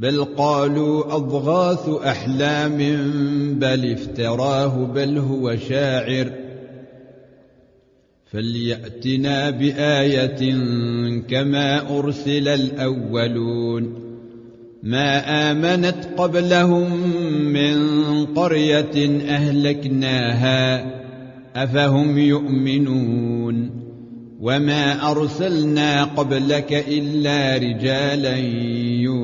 بل قالوا أضغاث أحلام بل افتراه بل هو شاعر. فليأتنا بآية كما أرسل الأولون. ما آمنت قبلهم من قرية أهلكناها أفهم يؤمنون؟ وما أرسلنا قبلك إلا رجالا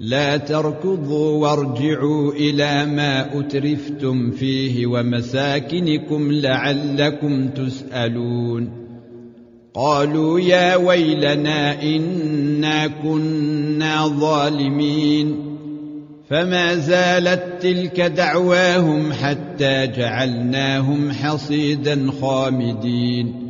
لا تركضوا وارجعوا إلى ما أترفتم فيه ومساكنكم لعلكم تسألون. قالوا يا ويلنا إنا كنا ظالمين. فما زالت تلك دعواهم حتى جعلناهم حصيدا خامدين.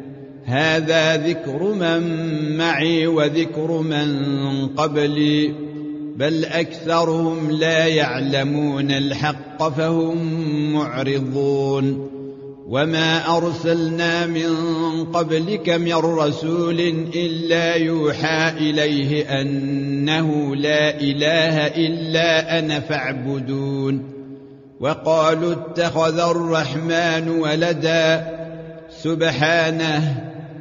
هذا ذكر من معي وذكر من قبلي بل أكثرهم لا يعلمون الحق فهم معرضون. وما أرسلنا من قبلك من رسول إلا يوحى إليه أنه لا إله إلا أنا فاعبدون. وقالوا اتخذ الرحمن ولدا سبحانه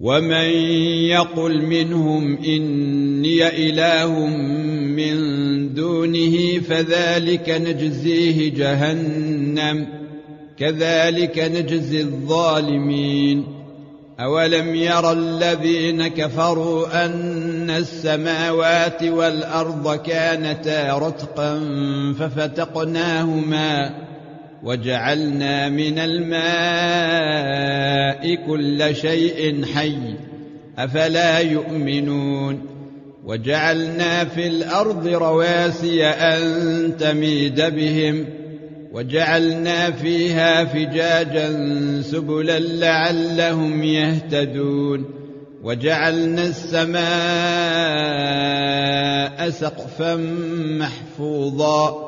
ومن يقل منهم اني اله من دونه فذلك نجزيه جهنم كذلك نجزي الظالمين اولم ير الذين كفروا ان السماوات والارض كانتا رتقا ففتقناهما وجعلنا من الماء كل شيء حي أفلا يؤمنون وجعلنا في الأرض رواسي أن تميد بهم وجعلنا فيها فجاجا سبلا لعلهم يهتدون وجعلنا السماء سقفا محفوظا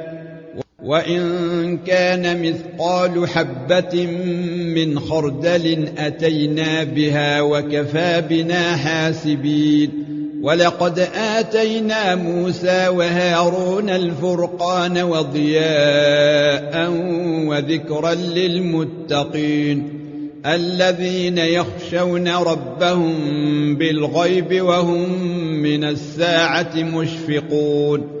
وإن كان مثقال حبة من خردل أتينا بها وكفى بنا حاسبين ولقد آتينا موسى وهارون الفرقان وضياء وذكرا للمتقين الذين يخشون ربهم بالغيب وهم من الساعة مشفقون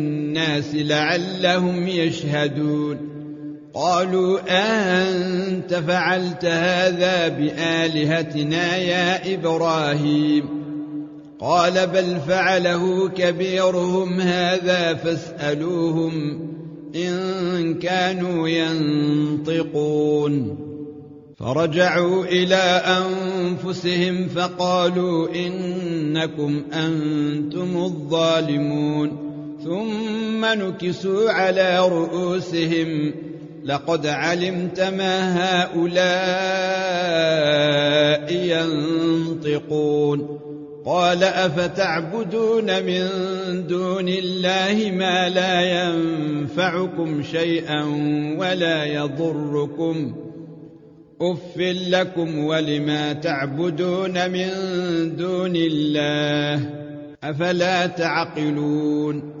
لعلهم يشهدون. قالوا أنت فعلت هذا بآلهتنا يا إبراهيم؟ قال بل فعله كبيرهم هذا فاسألوهم إن كانوا ينطقون. فرجعوا إلى أنفسهم فقالوا إنكم أنتم الظالمون. ثم نكسوا على رؤوسهم. لقد علمت ما هؤلاء ينطقون. قال أفتعبدون من دون الله ما لا ينفعكم شيئا ولا يضركم. أف لكم ولما تعبدون من دون الله؟ أفلا تعقلون؟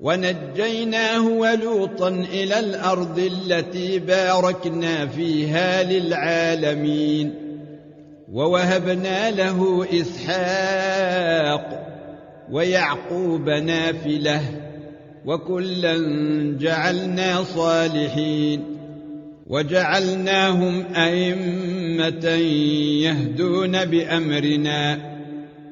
ونجيناه ولوطا إلى الأرض التي باركنا فيها للعالمين ووهبنا له إسحاق ويعقوب نافلة وكلا جعلنا صالحين وجعلناهم أئمة يهدون بأمرنا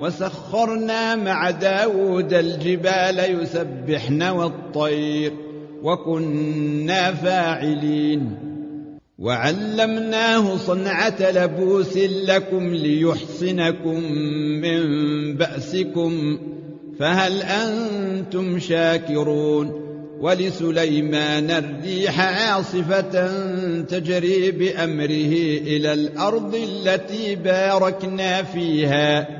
وسخرنا مع داود الجبال يسبحن والطير وكنا فاعلين. وعلمناه صنعة لبوس لكم ليحصنكم من بأسكم فهل أنتم شاكرون؟ ولسليمان الريح عاصفة تجري بأمره إلى الأرض التي باركنا فيها.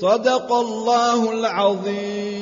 صدق الله العظيم.